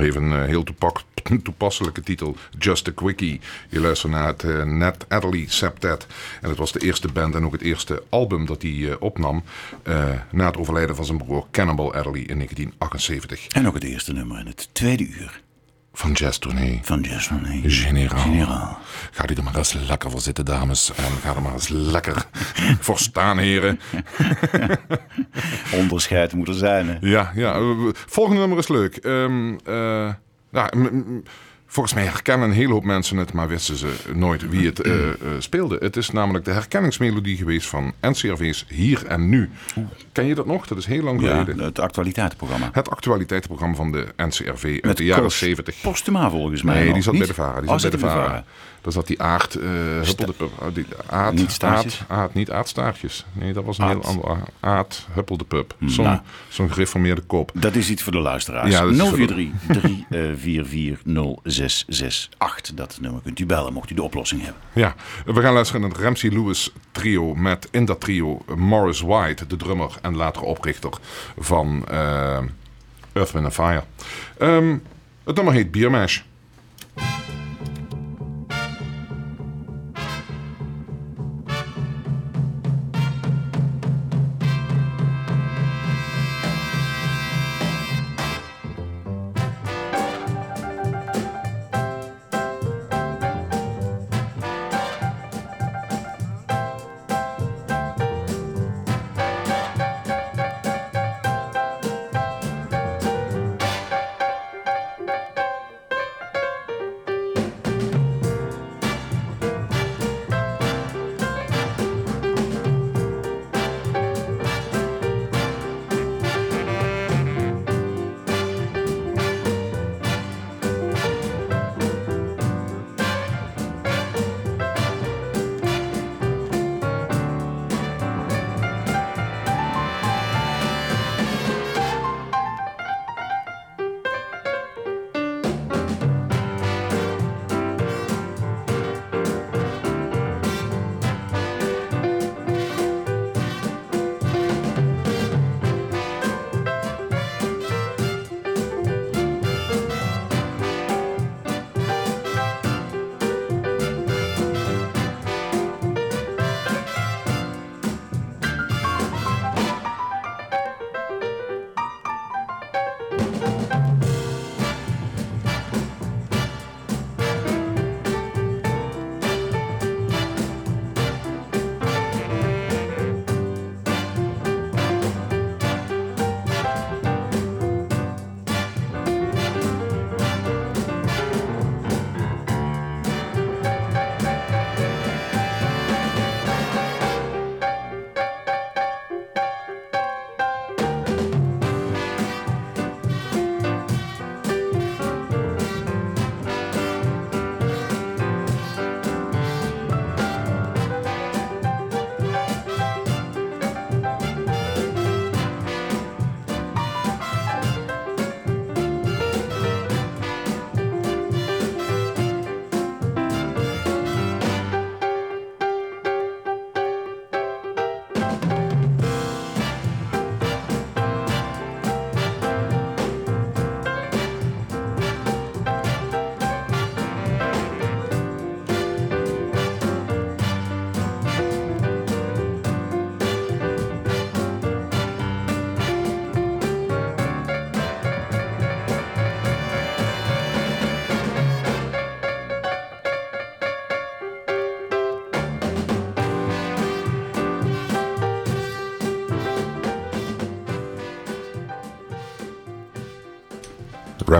heeft een heel toepasselijke titel, Just a Quickie. Je luistert naar het Nat Adderley Septet. En het was de eerste band en ook het eerste album dat hij opnam na het overlijden van zijn broer Cannibal Adderley in 1978. En ook het eerste nummer in het tweede uur. Van Jazz Tournee. Van Jazz Tournee. Generaal. Generaal. Ga er maar eens lekker voor zitten, dames. En ga er maar eens lekker voor staan, heren. Onderscheid moet er zijn, hè? Ja, ja. Volgende nummer is leuk. Um, uh, Volgens mij herkennen een hele hoop mensen het, maar wisten ze nooit wie het uh, uh, speelde. Het is namelijk de herkenningsmelodie geweest van NCRV's Hier en Nu. Ken je dat nog? Dat is heel lang geleden. Ja, het actualiteitsprogramma. Het actualiteitsprogramma van de NCRV uit de jaren 70. Postuma volgens mij. Nee, die zat bij de VARA. Die zat bij de VARA. Dat zat die aard, uh, die aard, niet staartjes? Aard, aard, niet aardstaartjes. Nee, dat was een heel ander aard, huppelde pup. Zo'n nou, zo gereformeerde kop. Dat is iets voor de luisteraars. Ja, 043 344 0668. Dat nummer kunt u bellen, mocht u de oplossing hebben. Ja, we gaan luisteren naar het Ramsey Lewis trio met in dat trio Morris White, de drummer en latere oprichter van uh, Earth, Wind Fire. Um, het nummer heet Beer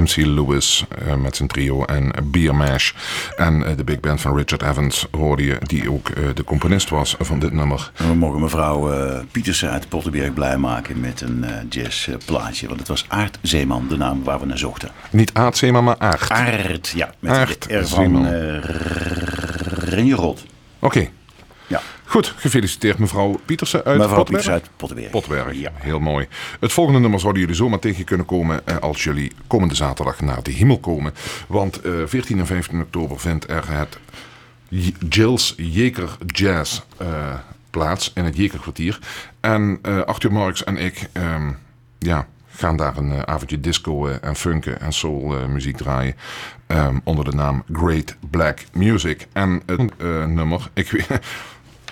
Ramsey Lewis uh, met zijn trio en Beer Mash. En uh, de big band van Richard Evans hoorde je, die ook uh, de componist was van dit nummer. En we mogen mevrouw Pietersen uit Pottenberg blij maken met een jazzplaatje. Want het was Aart Zeeman, de naam waar we naar zochten. Niet Aart Zeeman, maar Aart. Aart, ja. Met Aart de R van Renjerot. Oké. Goed, gefeliciteerd mevrouw Pietersen uit mevrouw Pietersen uit ja. heel mooi. Het volgende nummer zouden jullie zomaar tegen kunnen komen eh, als jullie komende zaterdag naar de hemel komen. Want uh, eh, 14 en 15 oktober vindt er het Jills Jeker Jazz uh, plaats in het Jekerkwartier. En uh, Arthur Marks en ik, um, ja gaan daar een avondje disco en funk en soul muziek draaien. Ehm, onder de naam Great Black Music. En het nummer, ik weet,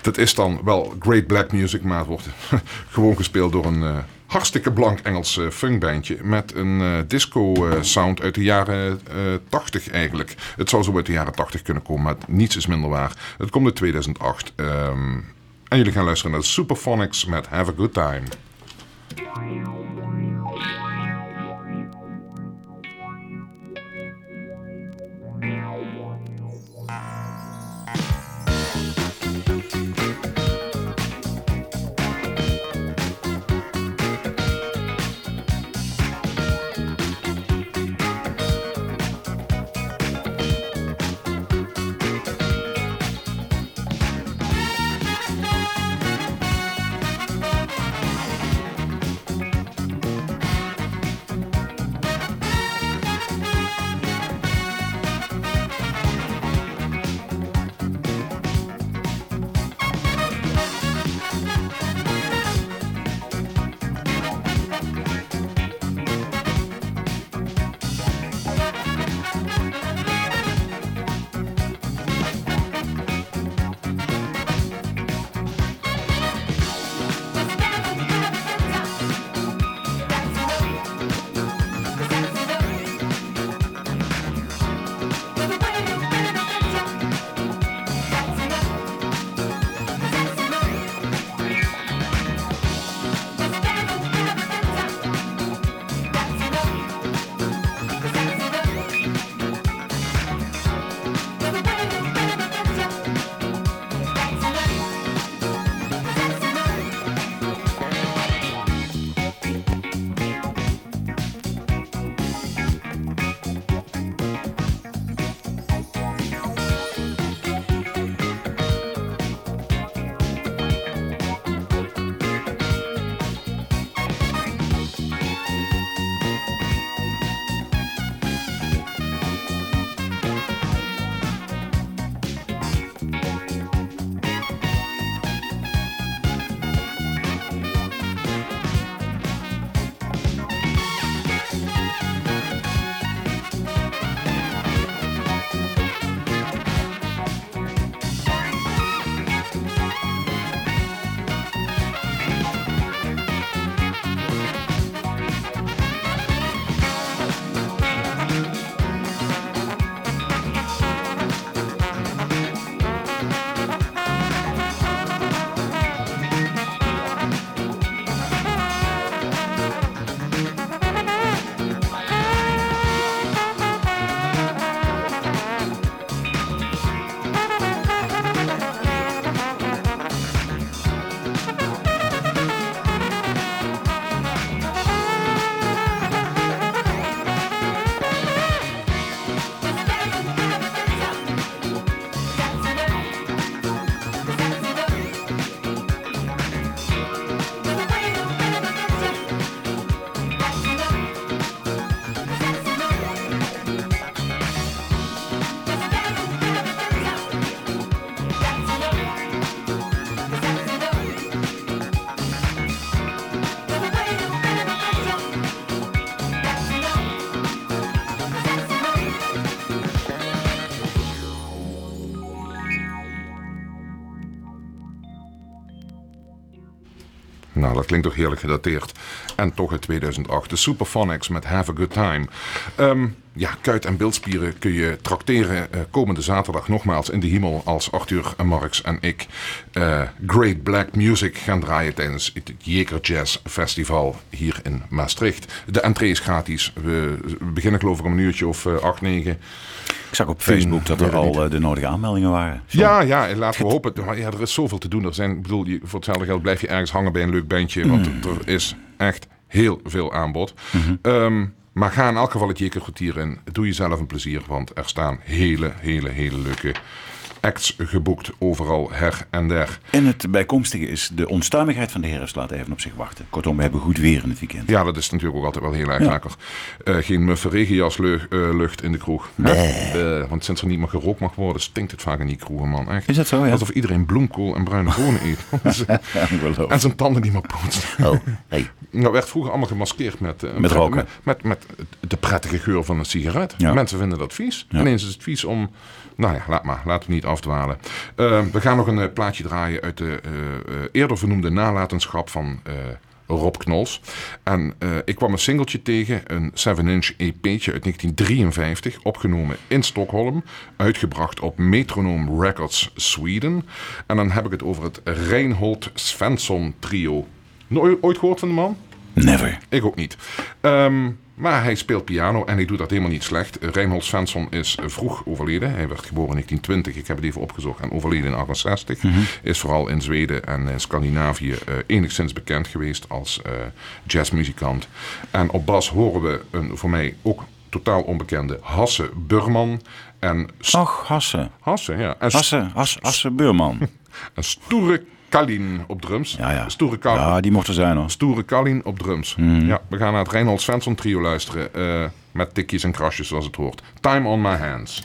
dat is dan wel Great Black Music, maar het wordt gewoon gespeeld door een hartstikke blank Engels uh, funkbandje. Met een uh, disco sound uit de jaren 80 eigenlijk. Het zou zo uit de jaren 80 kunnen komen, maar niets is minder waar. Het komt in 2008. Um, ehm, en jullie gaan luisteren naar Superphonics met Have a Good Time. Klinkt toch heerlijk gedateerd. En toch in 2008. De Superphonics met Have a Good Time. Ehm, ja, kuit- en beeldspieren kun je tracteren uh, komende zaterdag nogmaals in de hemel als Arthur en Marx en ik uh, Great Black Music gaan draaien tijdens het Jeker Jazz Festival hier in Maastricht. De entree is gratis. We beginnen geloof ik om een uurtje of uh, 8, 9. Ik zag op Facebook dat er al de nodige aanmeldingen waren. Ja, ja, laten we hopen. Ja, er is zoveel te doen. Er zijn, bedoel, voor hetzelfde geld blijf je ergens hangen bij een leuk bandje. Want mm. er is echt heel veel aanbod. Mhm. Ehm, maar ga in elk geval het Jekerkwartier in. Doe jezelf een plezier, want er staan hele, hele, hele leuke acts geboekt, overal her en der. En het bijkomstige is, de onstuimigheid van de herfst laat even op zich wachten. Kortom, we hebben goed weer in het weekend. Ja, dat is natuurlijk ook altijd wel heel erg lekker. Uh, geen muffe regenjaslucht uh, in de kroeg. Uh, want sinds er niet meer gerookt mag worden, stinkt het vaak in die kroegen, man. Echt. Is dat zo, ja? Alsof iedereen bloemkool en bruine bonen eet. en zijn tanden niet meer poetst. Oh, hey. Dat werd vroeger allemaal gemaskeerd met... met roken? Met, met, de prettige geur van een sigaret. Mensen vinden dat vies. Ja. Ineens is het vies om nou ja, laat maar. Laten we niet afdwalen. Uh, we gaan nog een uh, plaatje draaien uit de uh, eerder vernoemde nalatenschap van Rob Knols. En ik kwam een singeltje tegen, een 7-inch EP'tje uit 1953, opgenomen in Stockholm, uitgebracht op Metronoom Records Sweden. En dan heb ik het over het Reinhold Svensson trio. Nooit ooit gehoord van de man? Never. Ik ook niet. Um, maar hij speelt piano en hij doet dat helemaal niet slecht. Reinhold Svensson is vroeg overleden. Hij werd geboren in 1920. Ik heb het even opgezocht. En overleden in 68. Mhm. Is vooral in Zweden en in Scandinavië uh, enigszins bekend geweest als uh, jazzmuzikant. En op bas horen we een voor mij ook totaal onbekende Hasse Burman. En Ach, Hasse. Hasse, ja. En Hasse, Hasse, Hasse Burman. een stoere Kalin op drums. Ja, ja. Stoere Kalin. Ja, die mocht er zijn hoor. Stoere Kalin op drums. Hmm. Ja, we gaan naar het Reinhold Svensson trio luisteren. Uh, met tikjes en krasjes zoals het hoort. Time on my hands.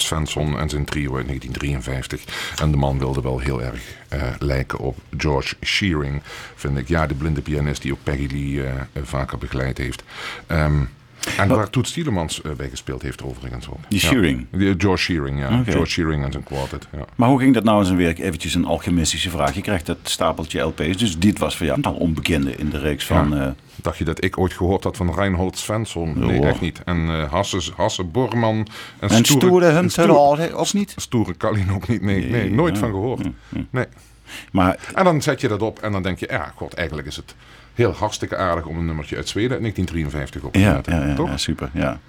Svensson en zijn trio uit 1953. En de man wilde wel heel erg uh, lijken op George Shearing, vind ik. Ja, de blinde pianist die ook Peggy Lee uh, vaker begeleid heeft. Um, En waar Toet Stielemans uh, bij gespeeld heeft overigens ook. Die Shearing? Ja. George Shearing, ja. George Shearing en zijn quartet. Ja. Maar hoe ging dat nou in zijn werk? Eventjes een alchemistische vraag. Je krijgt dat stapeltje LP's, dus dit was voor jou een onbekende in de reeks van... Uh, Dacht je dat ik ooit gehoord had van Reinhold Svensson? Nee, echt niet. En uh, Hasse, Hasse Borman. En, en Stoere Hunter ook niet? Stoere Kalin ook niet. Nee, nee, nooit van gehoord. Nee. Maar, en dan zet je dat op en dan denk je, ja, god, eigenlijk is het heel hartstikke aardig om een nummertje uit Zweden 1953 op te ja, zetten. Ja, ja, toch? ja, super. Ja.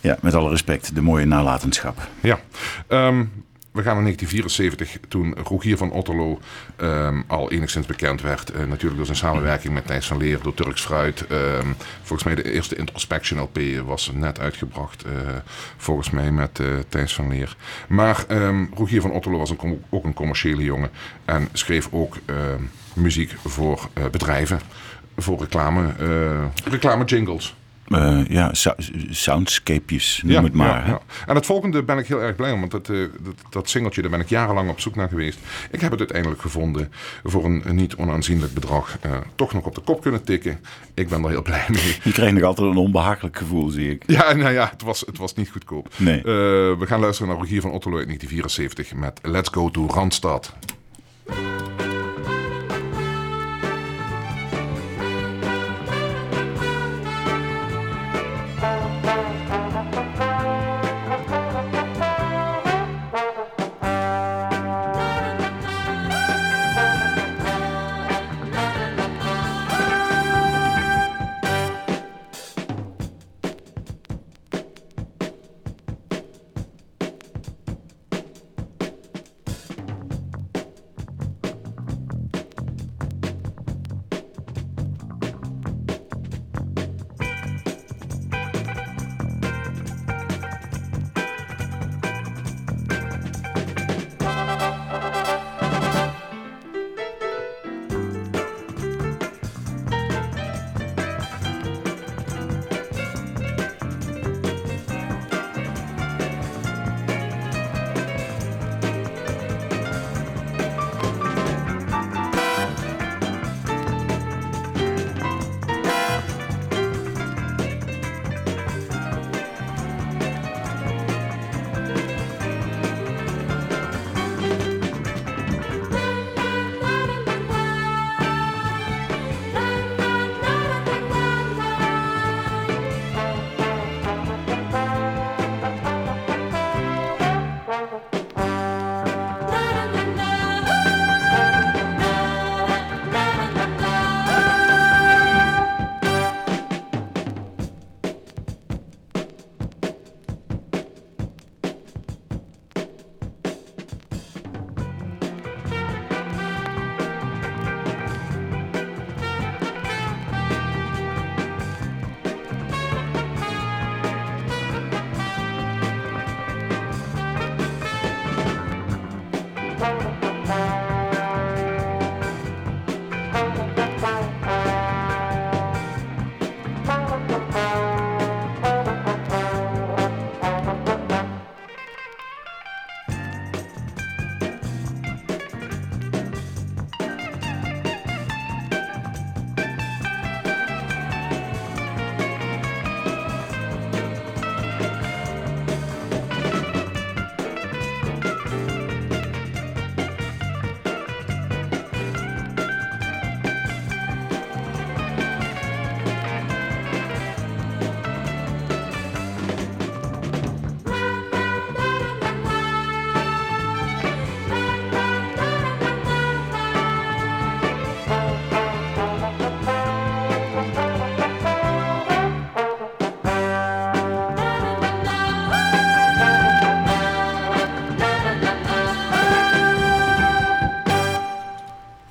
ja, met alle respect, de mooie nalatenschap. Ja. Um, we gaan naar 1974, toen Rogier van Otterlo um, al enigszins bekend werd. Uh, natuurlijk door zijn samenwerking met Thijs van Leer, door Turks Fruit. Um, volgens mij de eerste Introspection LP was net uitgebracht. Uh, volgens mij met uh, Thijs van Leer. Maar um, Rogier van Otterlo was een, ook een commerciële jongen. En schreef ook muziek voor bedrijven. Voor reclame, reclame jingles. Uh, ja, soundscapejes, noem het maar. Ja, ja. En het volgende ben ik heel erg blij om, want dat, uh, dat, dat, singeltje, daar ben ik jarenlang op zoek naar geweest. Ik heb het uiteindelijk gevonden voor een, een niet onaanzienlijk bedrag. Uh, toch nog op de kop kunnen tikken. Ik ben er heel blij mee. Je krijgt nog altijd een onbehagelijk gevoel, zie ik. Ja, nou ja, het was, het was niet goedkoop. Nee. we gaan luisteren naar Rogier van Otterlo uit 1974 met Let's Go to Randstad.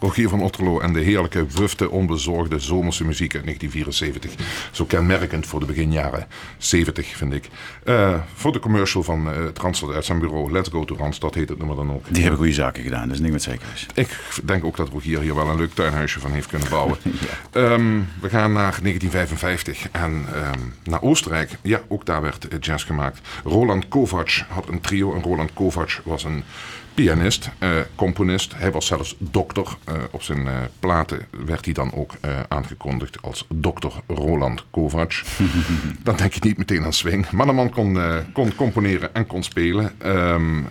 Rogier van Otterlo en de heerlijke, wufte, onbezorgde zomerse muziek uit 1974. Zo kenmerkend voor de beginjaren 70, vind ik. Uh, voor de commercial van uh, het Randstad zijn bureau. Let's go to Randstad heet het nummer dan ook. Die hebben goede zaken gedaan, dat is niet wat zeker is. Ik denk ook dat Rogier hier wel een leuk tuinhuisje van heeft kunnen bouwen. ja. um, we gaan naar 1955 en um, naar Oostenrijk. Ja, ook daar werd jazz gemaakt. Roland Kovac had een trio en Roland Kovac was een pianist, uh, componist. Hij was zelfs dokter. Uh, op zijn platen werd hij dan ook aangekondigd als Dr. Roland Kovac. dan denk je niet meteen aan swing. Maar de man kon, kon componeren en kon spelen. Ehm,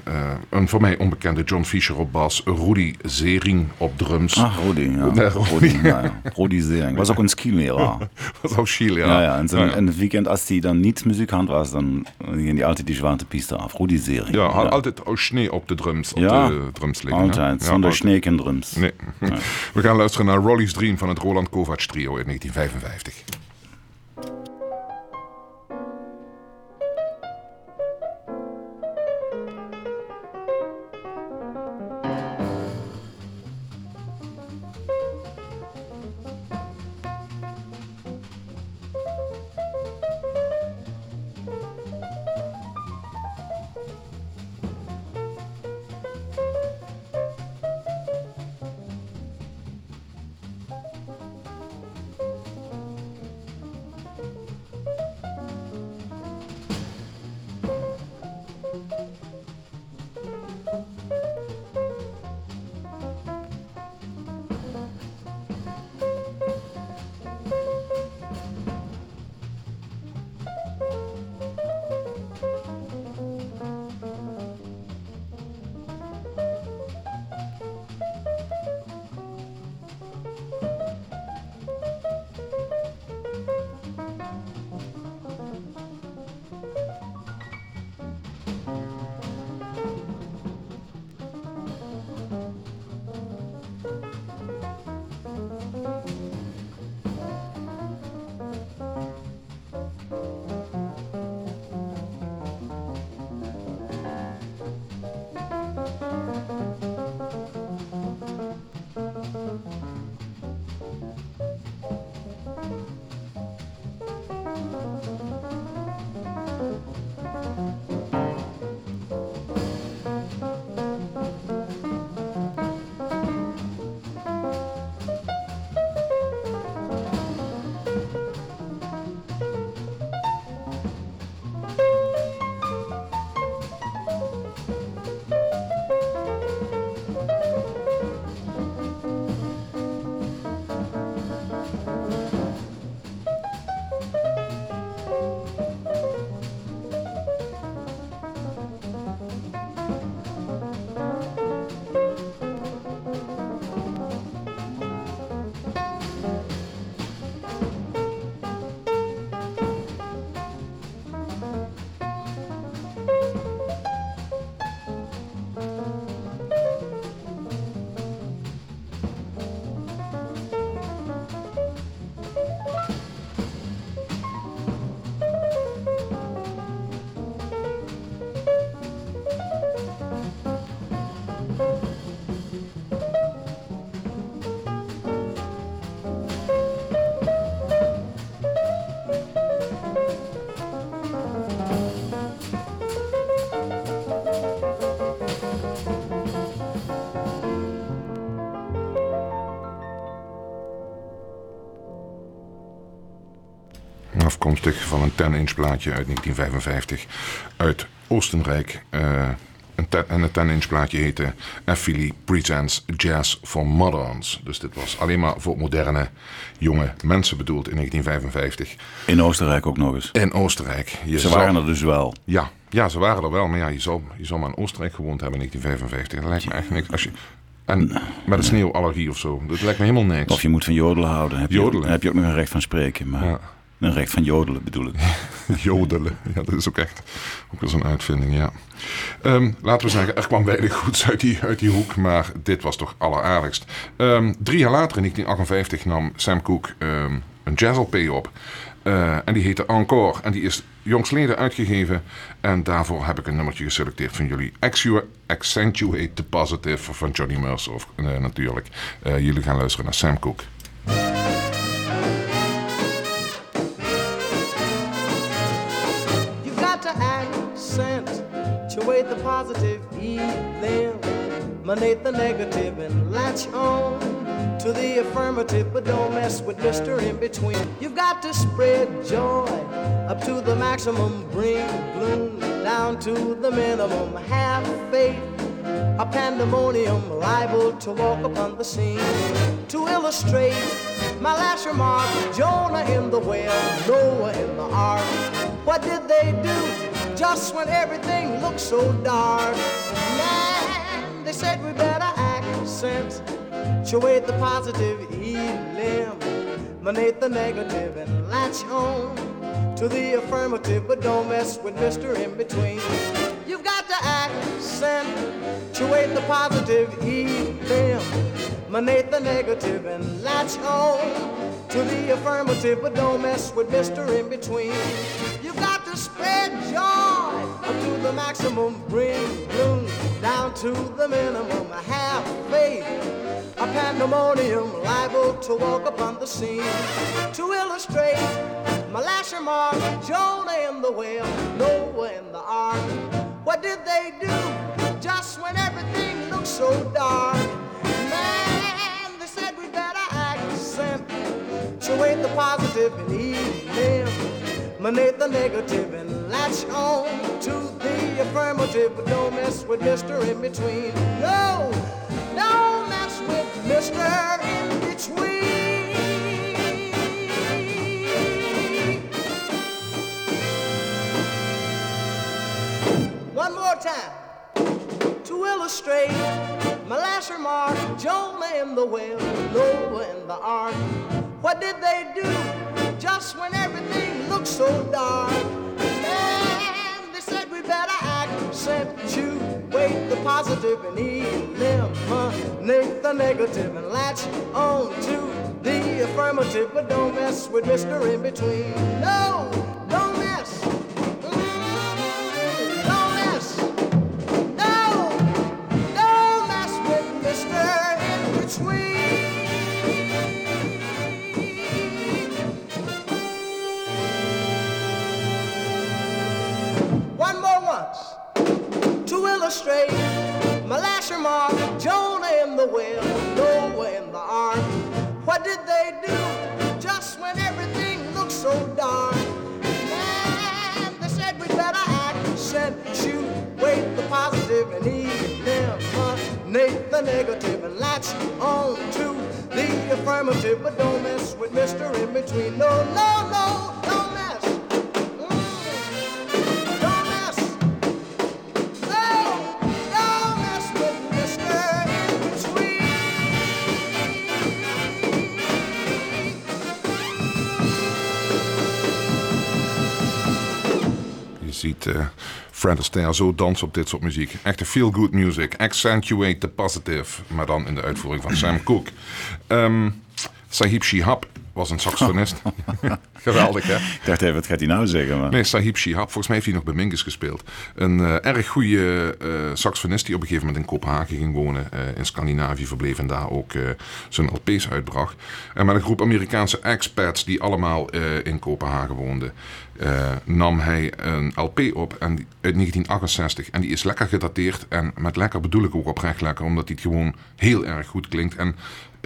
een voor mij onbekende John Fischer op bas, Rudy Zering op drums. Ah, Rudy, ja. Nee, Rudy, ja, Rudy Zering. Was ook een skileraar. was auch Skilehrer. Ja, ja. En, so, ja, ja. en het weekend, als hij dan niet muzikant was, dan gingen die altijd die zwarte piste af. Rudy Zering. Ja, ja. altijd ook Schnee op de drums. Ja, op de drums liggen. Altijd, ja, zonder Schnee en drums. Nee. We gaan luisteren naar Rolly's Dream van het Roland Kovac trio in 1955. Van een 10-inch plaatje uit 1955 uit Oostenrijk. Uh, en het 10-inch plaatje heette Philly Presents Jazz for Moderns. Dus dit was alleen maar voor moderne, jonge mensen bedoeld in 1955. In Oostenrijk ook nog eens? In Oostenrijk. Je ze waren er dus wel? Ja, ja, ze waren er wel. Maar ja, je zal, je zal maar in Oostenrijk gewoond hebben in 1955. Dat lijkt me eigenlijk niks. Als je, en met een sneeuwallergie of zo. Dat lijkt me helemaal niks. Of je moet van jodelen houden. Heb jodelen. Je, heb je ook nog een recht van spreken. Maar... Ja. Een recht van jodelen bedoel ik. jodelen, ja, dat is ook echt ook wel zo'n uitvinding, ja. Um, laten we zeggen, er kwam weinig goeds uit die, uit die hoek, maar dit was toch alleraardigst. Um, drie jaar later, in 1958, nam Sam Cooke um, een jazz LP op. Uh, en die heette Encore. En die is jongsleden uitgegeven. En daarvoor heb ik een nummertje geselecteerd van jullie. Accentuate the Positive van Johnny Mercer, of, uh, natuurlijk. Uh, jullie gaan luisteren naar Sam Cooke. Positive, eliminate the negative, and latch on to the affirmative, but don't mess with Mr. In Between. You've got to spread joy up to the maximum, bring gloom down to the minimum. Have faith a pandemonium liable to walk upon the scene. To illustrate my last remark, Jonah in the whale, Noah in the ark. What did they do just when everything looked so dark? Man, they said we better accentuate the positive, eliminate the negative, and latch on to the affirmative, but don't mess with Mr. In Between. You've got to accentuate the positive, eliminate the negative, and latch on to the affirmative, but don't mess with Mr. In Between. You've got to spread joy up to the maximum, bring gloom down to the minimum. Have faith, a pandemonium liable to walk upon the scene to illustrate my last remark, Jonah in the whale, Noah in the ark. What did they do just when everything looked so dark? Man, they said we better accentuate the positive and eliminate the negative and latch on to the affirmative. But don't mess with Mr. In Between. No, don't mess with Mr. In Between. One more time to illustrate my last remark. Jonah in the whale, Noah in the ark. What did they do just when everything so dark? And they said we better accentuate the positive and eliminate the negative and latch on to the affirmative, but don't mess with Mr. In Between. No, positive and eliminate the negative and latch on to the affirmative, but don't mess with Mr. In Between. No, no, no, ziet uh, Fred Astaire zo dansen op dit soort muziek. Echte feel-good music. Accentuate the positive. Maar dan in de uitvoering van Sam Cooke. Um, Sahib Shihab was een saxofonist. Geweldig, hè? Ik dacht even, wat gaat hij nou zeggen? Maar... Nee, Sahib Shihab. Volgens mij heeft hij nog bij Mingus gespeeld. Een uh, erg goede uh, saxofonist die op een gegeven moment in Kopenhagen ging wonen. Uh, in Scandinavië verbleef en daar ook zijn LP's uitbracht. En met een groep Amerikaanse expats die allemaal in Kopenhagen woonden. Nam hij een LP op en, uit 1968. En die is lekker gedateerd. En met lekker bedoel ik ook oprecht lekker. Omdat het gewoon heel erg goed klinkt. En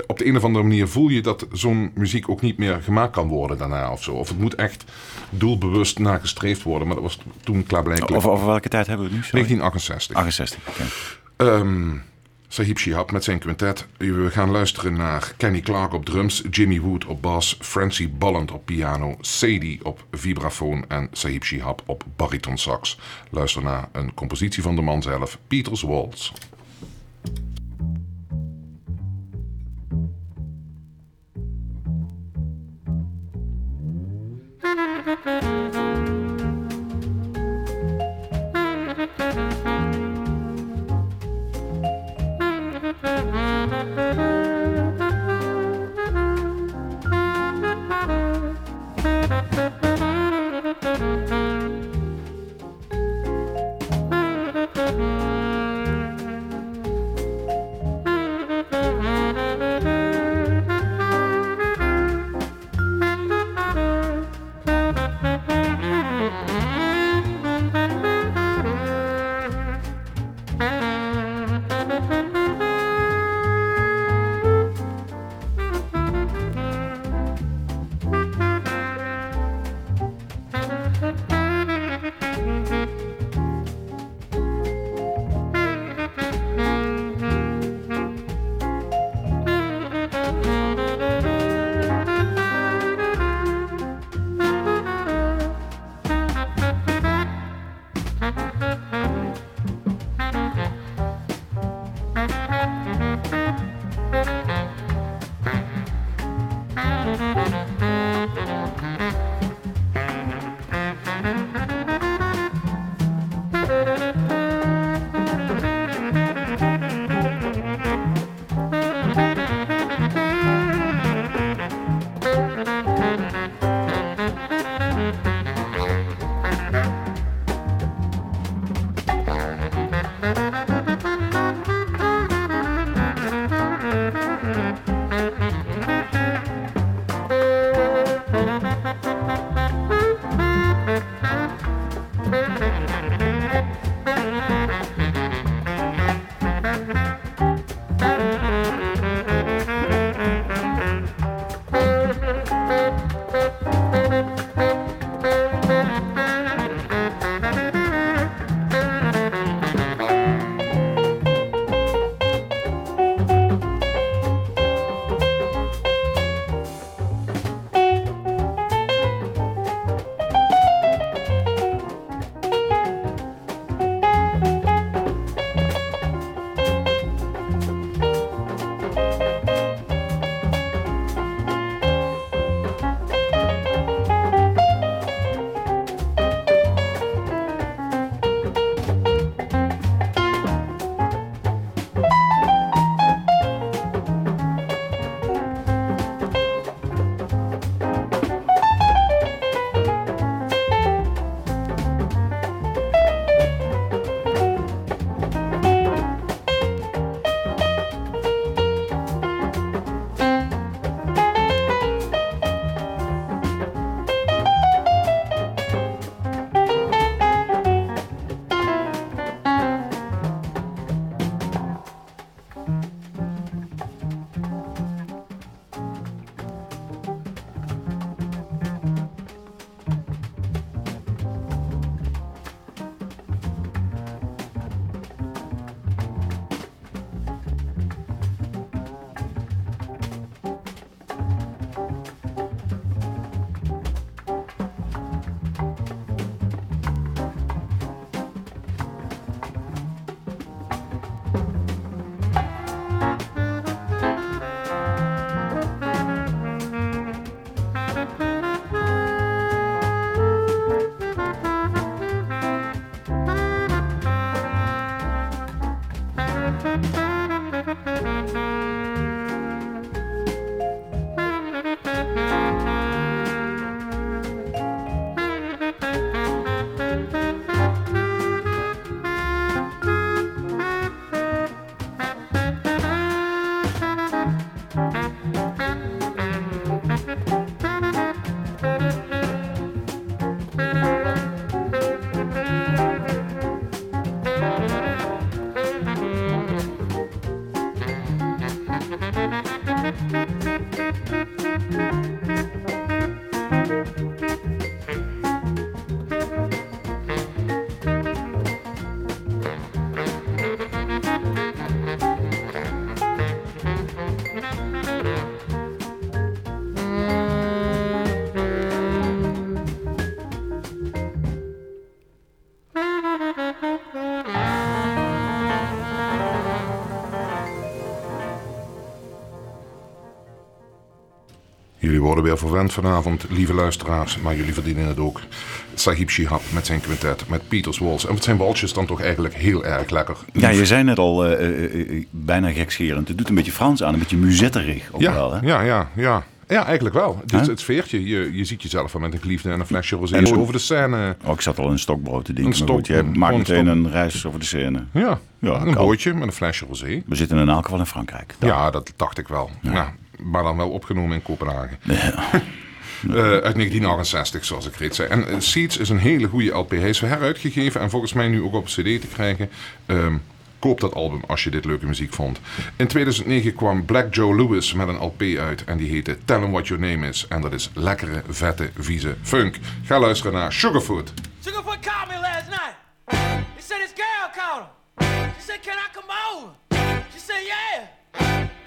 op de een of andere manier voel je dat zo'n muziek ook niet meer gemaakt kan worden daarna of zo. Of het moet echt doelbewust nagestreefd worden. Maar dat was toen klaarblijkelijk. Over, over welke tijd hebben we het nu? 1968. 68, oké. Um, Sahib Shihab met zijn quintet. We gaan luisteren naar Kenny Clark op drums, Jimmy Wood op bas, Francie Bolland op piano, Sadie op vibrafoon en Sahib Shihab op bariton sax. Luister naar een compositie van de man zelf, Peters Waltz. Jullie worden weer verwend vanavond, lieve luisteraars, maar jullie verdienen het ook. Sahib Shihab met zijn quintet, met Peters Waltz. En met zijn waltjes dan toch eigenlijk heel erg lekker. Ja, je zei net al, uh, uh, bijna gekscherend. Het doet een beetje Frans aan, een beetje muzetterig ook ja, wel. Hè? Ja, ja, ja. Ja, eigenlijk wel. Dus het sfeertje, je, je ziet jezelf met een geliefde en een flesje rosé over de scène. Oh, ik zat al in een stokbrood te denken. Een stok, je maakt meteen een reis over de scène. Ja, ja een bootje met een flesje rosé. We zitten in elk geval in Frankrijk. Ja, dat dacht ik wel. Ja maar dan wel opgenomen in Kopenhagen. Ja. Uh, uit 1968, zoals ik reeds zei. En uh, Seeds is een hele goede LP. Hij is heruitgegeven en volgens mij nu ook op CD te krijgen. Um, koop dat album als je dit leuke muziek vond. In 2009 kwam Black Joe Lewis met een LP uit en die heette Tell Him What Your Name Is. En dat is lekkere, vette, vieze funk. Ga luisteren naar Sugarfoot. Sugarfoot called me last night. He said his girl called him. She said, can I come over? She said, yeah. Yeah.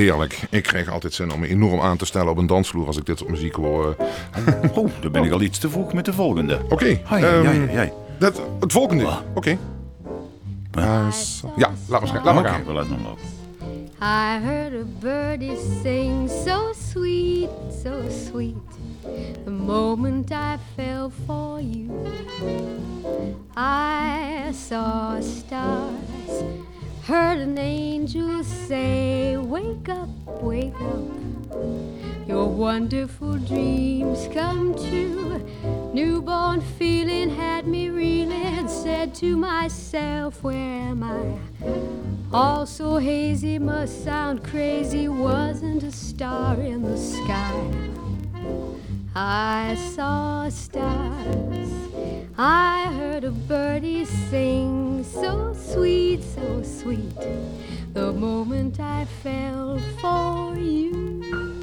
Heerlijk. Ik krijg altijd zin om me enorm aan te stellen op een dansvloer als ik dit soort muziek hoor. oh, dan ben ik al iets te vroeg met de volgende. Oké. Okay, um, dat, het volgende. Oké. Okay. Uh, ja, laat maar, laat maar gaan. We laten hem lopen. I heard a birdie sing so sweet, so sweet. The moment I fell for you, I saw stars. Heard an angel say, Wake up, wake up. Your wonderful dreams come true. Newborn feeling had me reeling. Said to myself, Where am I? All so hazy, must sound crazy. Wasn't a star in the sky. I saw stars. I heard a birdie sing so sweet, so sweet. The moment I fell for you.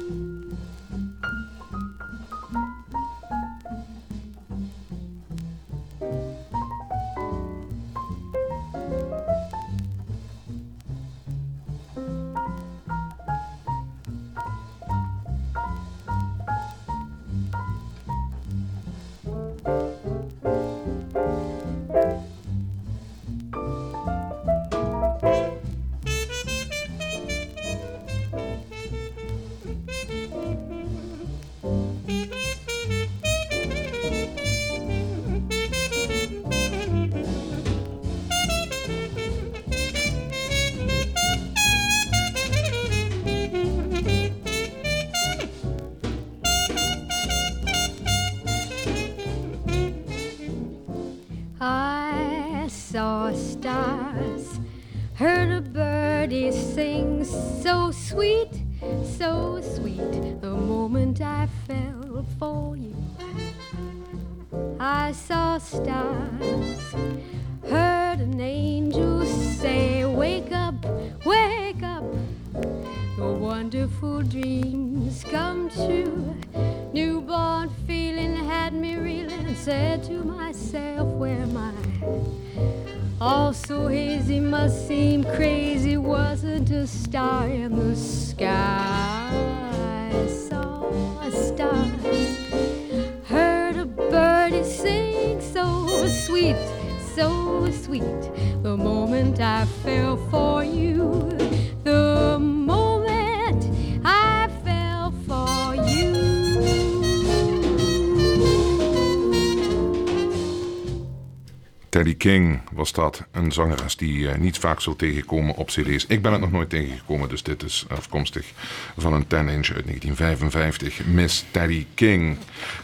King was dat, een zangeres die uh, niet vaak zult tegenkomen op cd's. Ik ben het nog nooit tegengekomen, dus dit is afkomstig van een 10-inch uit 1955. Miss Teddy King.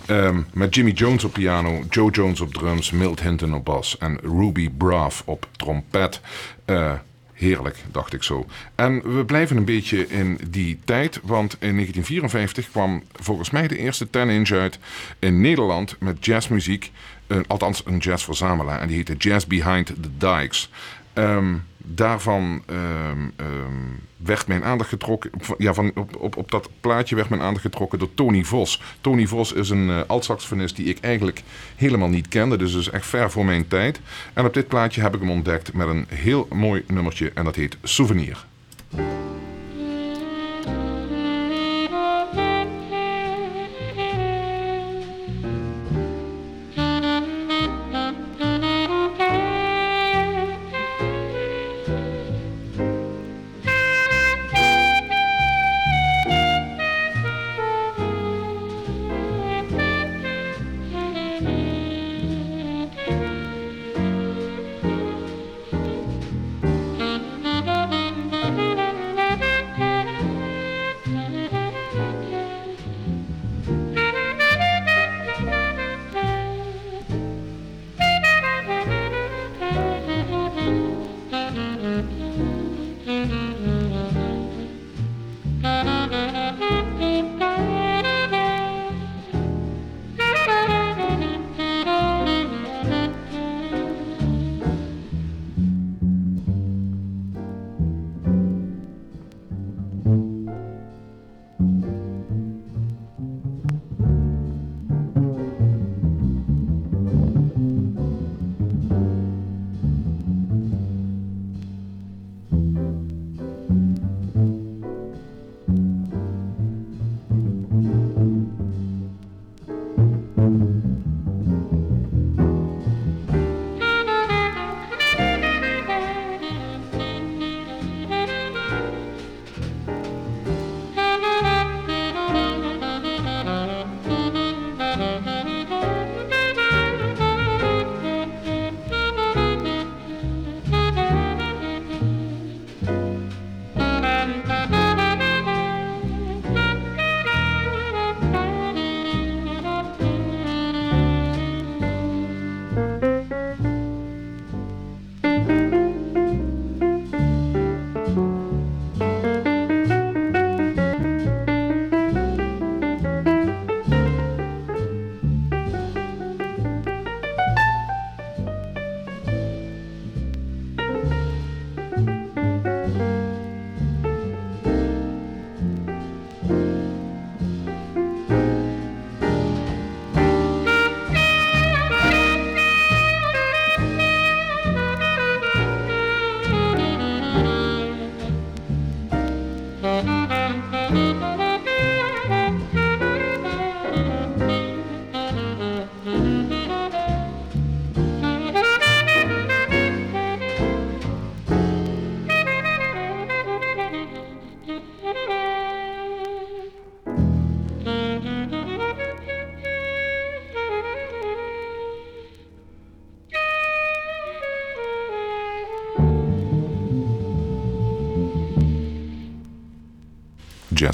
Um, met Jimmy Jones op piano, Joe Jones op drums, Milt Hinton op bas en Ruby Braff op trompet. Uh, Heerlijk, dacht ik zo. En we blijven een beetje in die tijd, want in 1954 kwam volgens mij de eerste 10-inch uit in Nederland met jazzmuziek. Althans, een jazzverzamelaar. En die heette Jazz Behind the Dikes. Um, daarvan um, um, werd mijn aandacht getrokken. Ja, van, op, op, op dat plaatje werd mijn aandacht getrokken door Tony Vos. Tony Vos is een uh, altsaxofonist die ik eigenlijk helemaal niet kende. Dus is echt ver voor mijn tijd. En op dit plaatje heb ik hem ontdekt met een heel mooi nummertje. En dat heet Souvenir.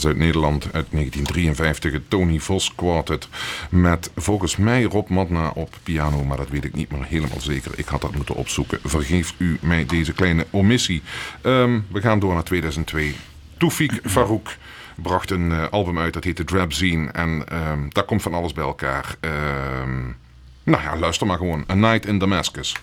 Uit Nederland uit 1953. Het Tony Vos Quartet. Met volgens mij Rob Madna op piano. Maar dat weet ik niet meer helemaal zeker. Ik had dat moeten opzoeken. Vergeef u mij deze kleine omissie. Um, we gaan door naar 2002. Toufik Farouk bracht een uh, album uit. Dat heette Drabzine. En um, daar komt van alles bij elkaar. Um, nou ja, luister maar gewoon. A Night in Damascus.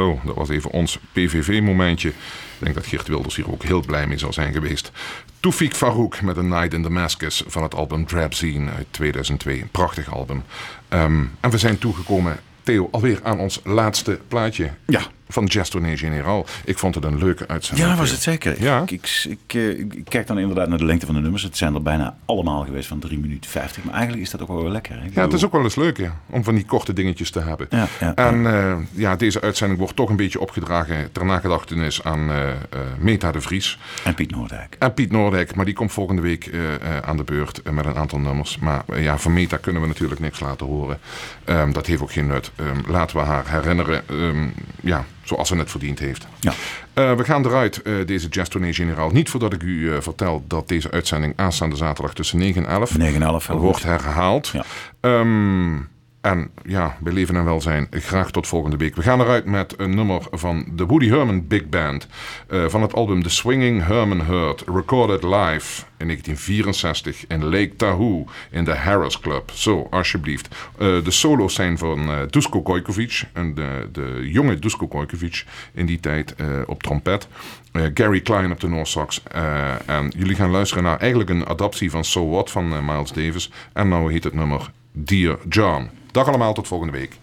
Zo, dat was even ons PVV-momentje. Ik denk dat Geert Wilders hier ook heel blij mee zal zijn geweest. Toefik Farouk met A Night in Damascus van het album Drabzine uit 2002. Een prachtig album. Ehm, en we zijn toegekomen, Theo, alweer aan ons laatste plaatje. Ja, van Jazz Tournee Generaal. Ik vond het een leuke uitzending. Ja, was het zeker. Ja. Ik, ik, ik, eh, ik, kijk dan inderdaad naar de lengte van de nummers. Het zijn er bijna allemaal geweest van 3 minuten 50. Maar eigenlijk is dat ook wel weer lekker. Hè? Ja, het is ook wel eens leuk ja, om van die korte dingetjes te hebben. Ja, ja, en uh, ja, deze uitzending wordt toch een beetje opgedragen ter nagedachtenis aan uh, Meta de Vries. En Piet Noordijk. En Piet Noordijk, maar die komt volgende week aan de beurt met een aantal nummers. Maar ja, van Meta kunnen we natuurlijk niks laten horen. Um, dat heeft ook geen nut. Um, laten we haar herinneren. Um, ja, zoals ze het verdiend heeft. Ja. Uh, we gaan eruit, uh, deze Jazz Tournee Generaal. Niet voordat ik u uh, vertel dat deze uitzending aanstaande zaterdag tussen 9 en 11, 9 en 11 wordt herhaald. Ja. Um, en ja, bij leven en welzijn, graag tot volgende week. We gaan eruit met een nummer van de Woody Herman Big Band. Uh, van het album The Swinging Herman Hurt. Recorded live in 1964 in Lake Tahoe in de Harris Club. Zo, alsjeblieft. Uh, de solo's zijn van uh, Dusko Gojkovic. En de, de jonge Dusko Gojkovic in die tijd op trompet. Gary Klein op de Noorsax. en jullie gaan luisteren naar eigenlijk een adaptie van So What van Miles Davis. En nou heet het nummer Dear John. Dag allemaal, tot volgende week.